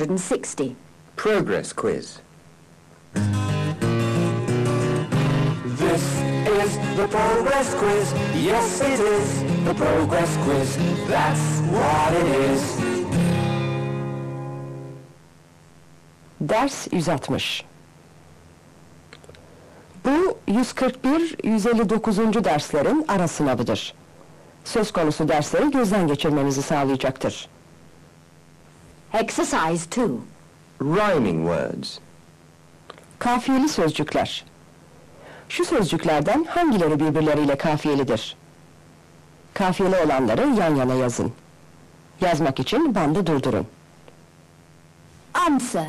160. Progress quiz. This is the progress quiz. Yes, it is the progress quiz. That's what it is. Ders 160. Bu 141-159. derslerin ara sınavıdır. Söz konusu dersleri gözden geçirmenizi sağlayacaktır. Exercise 2. Rhyming words. Kafiyeli sözcükler. Şu sözcüklerden hangileri birbirleriyle kafiyelidir? Kafiyeli olanları yan yana yazın. Yazmak için bandı durdurun. Answer.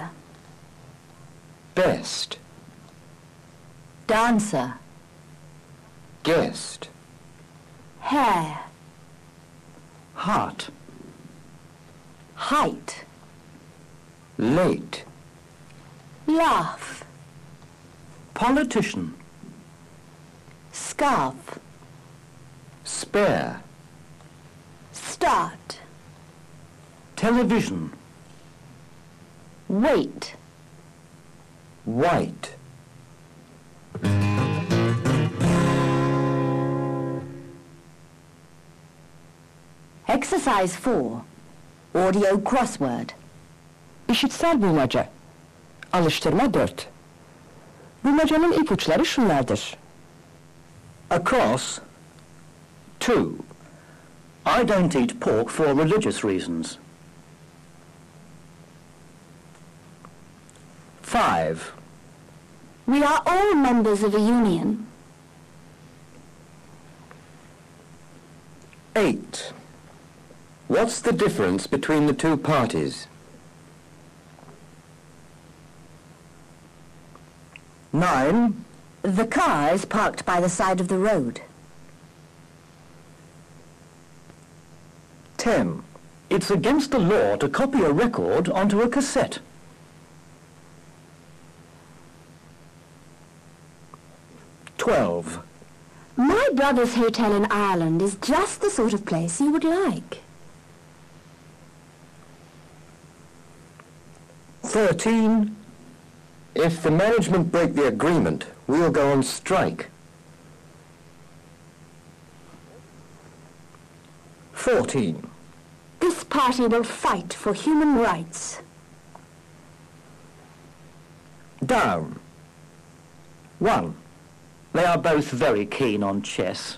Best. Dancer. Guest. Hair. Heart. Height. Late. Laugh. Politician. Scarf. Spare. Start. Television. Wait. White. Exercise 4. Audio crossword. İşitsel bulmaca. Alıştırma 4. Bulmacanın ipuçları şunlardır. Across. Two. I don't eat pork for religious reasons. Five. We are all members of a union. Eight. What's the difference between the two parties? Nine. The car is parked by the side of the road. Ten. It's against the law to copy a record onto a cassette. Twelve. My brother's hotel in Ireland is just the sort of place you would like. Thirteen. If the management break the agreement, we'll go on strike. Fourteen. This party will fight for human rights. Down. One. They are both very keen on chess.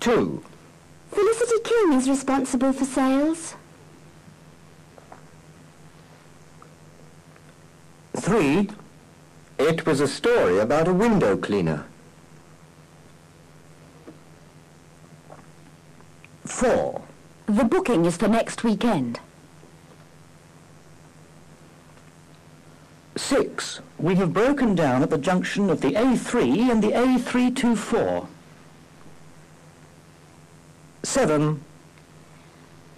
Two. Felicity King is responsible for sales. Three. It was a story about a window cleaner. Four. The booking is for next weekend. Six. We have broken down at the junction of the A3 and the A324. Seven.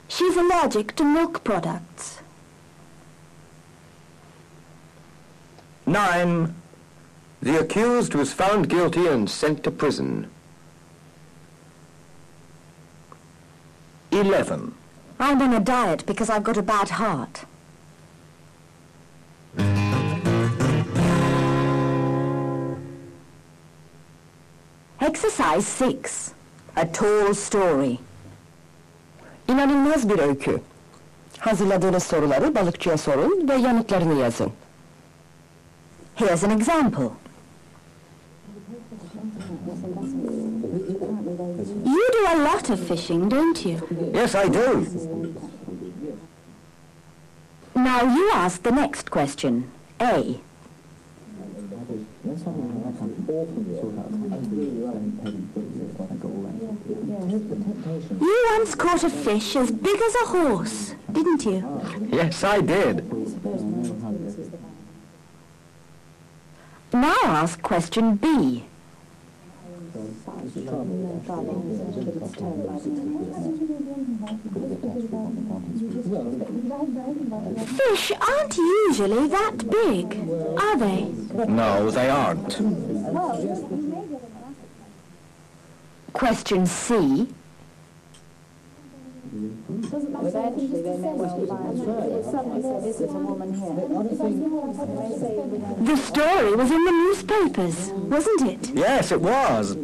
She's allergic to milk products. Nine. The accused was found guilty and sent to prison. Eleven. I'm on a diet because I've got a bad heart. Exercise 6. A tall story. İnanılmaz bir öykü. Hazırladığınız soruları balıkçıya sorun ve yanıtlarını yazın. Here's an example. You do a lot of fishing, don't you? Yes, I do. Now you ask the next question. A. You once caught a fish as big as a horse, didn't you? Yes, I did. Now ask question B. Fish aren't usually that big, are they? No, they aren't. Question C. Eventually they may well find this is a woman here. The story was in the newspapers, wasn't it? Yes, it was.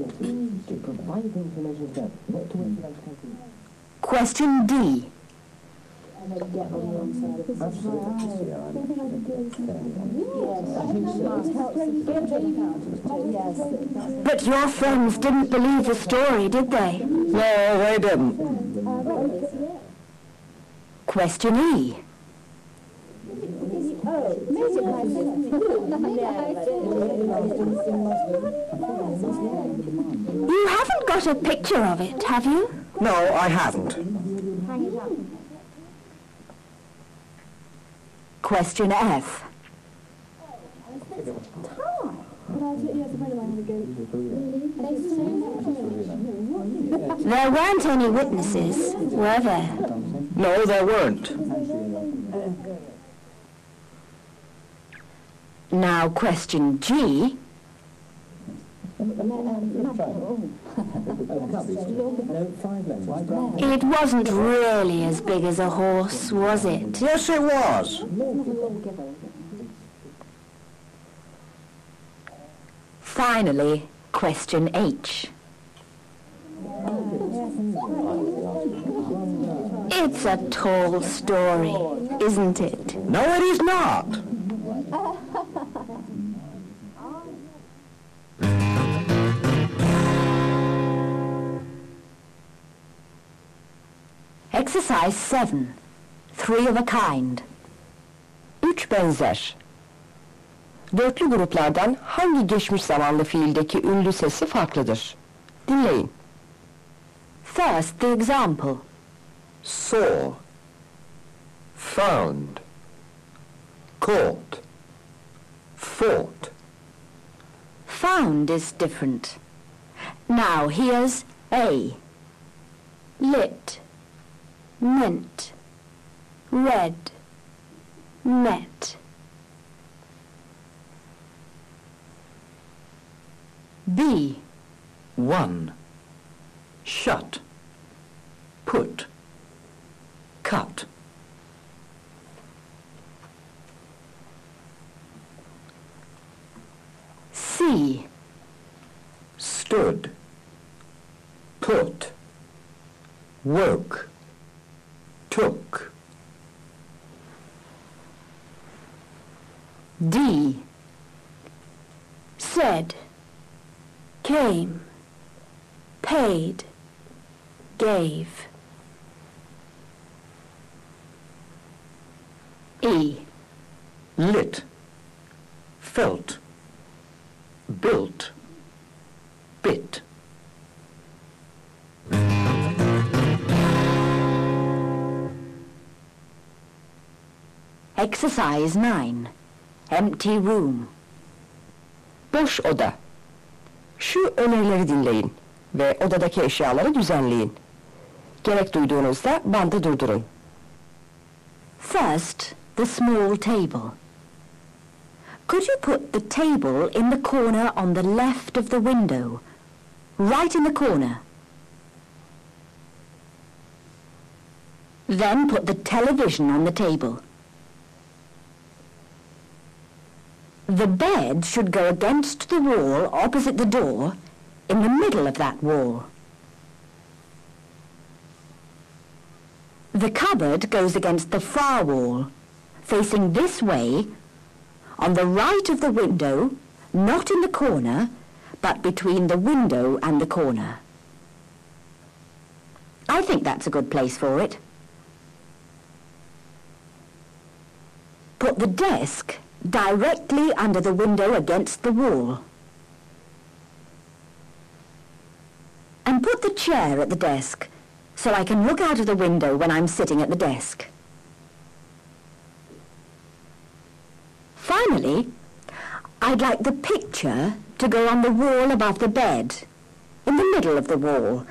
Question D. But your friends didn't believe the story, did they? No, they didn't. Question E. You haven't got a picture of it, have you? No, I haven't. Question F. There weren't any witnesses, were there? No, there weren't. Now, question G. It wasn't really as big as a horse, was it? Yes, it was. Finally, question H. It's a tall story, isn't it? No, it is not. Exercise 7. Three of a kind. Üç benzer. Dörtlü gruplardan hangi geçmiş zamanlı fiildeki ünlü sesi farklıdır? Dinleyin. First, the example. Saw. Found. Caught. Fought. Found is different. Now, here's A. Lit. Mint. Read. Met. B. Won. Shut. Put. Cut. C. Stood. Put. Woke. Took. D. Said. Came. Paid. Gave. E. Lit. Felt. Built. Bit. Exercise 9. Empty room. Boş oda. Şu önerileri dinleyin ve odadaki eşyaları düzenleyin. Gerek duyduğunuzda bandı durdurun. First, the small table. Could you put the table in the corner on the left of the window? Right in the corner. Then put the television on the table. The bed should go against the wall opposite the door, in the middle of that wall. The cupboard goes against the far wall, facing this way, on the right of the window, not in the corner, but between the window and the corner. I think that's a good place for it. Put the desk directly under the window against the wall. And put the chair at the desk so I can look out of the window when I'm sitting at the desk. Finally, I'd like the picture to go on the wall above the bed, in the middle of the wall,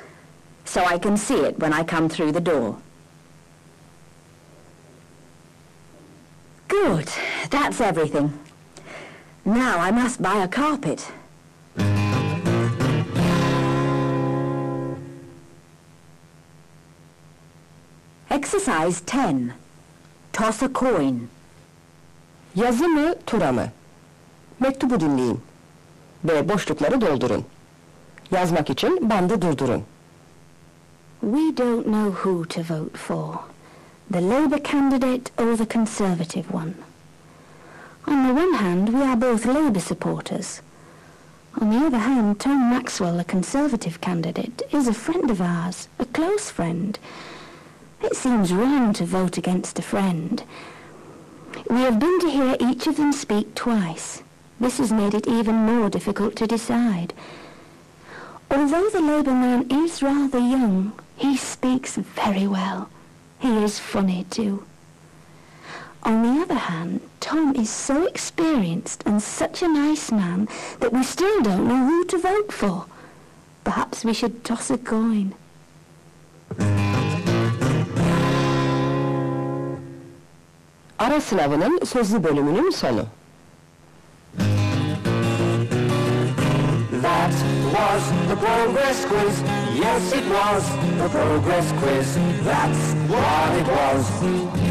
so I can see it when I come through the door. Good, that's everything. Now I must buy a carpet. Exercise 10. Toss a coin. Yazı mı, tura mı? Mektubu dinleyin. Ve boşlukları doldurun. Yazmak için bandı durdurun. We don't know who to vote for, the Labour candidate or the Conservative one. On the one hand, we are both Labour supporters. On the other hand, Tom Maxwell, the Conservative candidate, is a friend of ours, a close friend. It seems wrong to vote against a friend. We have been to hear each of them speak twice. This has made it even more difficult to decide. Although the Labour man is rather young, he speaks very well. He is funny too. On the other hand, Tom is so experienced and such a nice man that we still don't know who to vote for. Perhaps we should toss a coin. Ara sınavının sözlü bölümünün sonu. That was the progress quiz. Yes, it was the progress quiz. That's what it was.